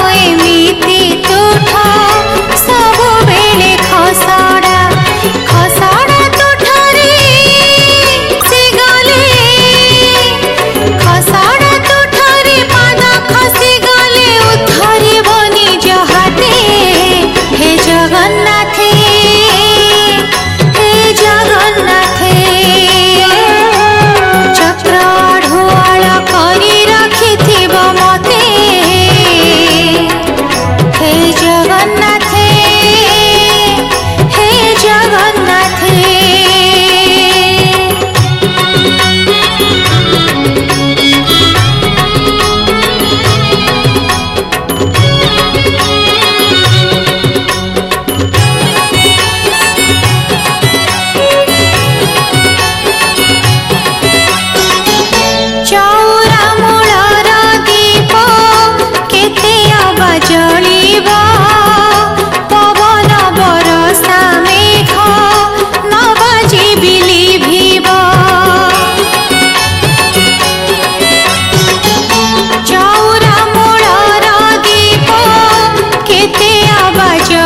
we आवाज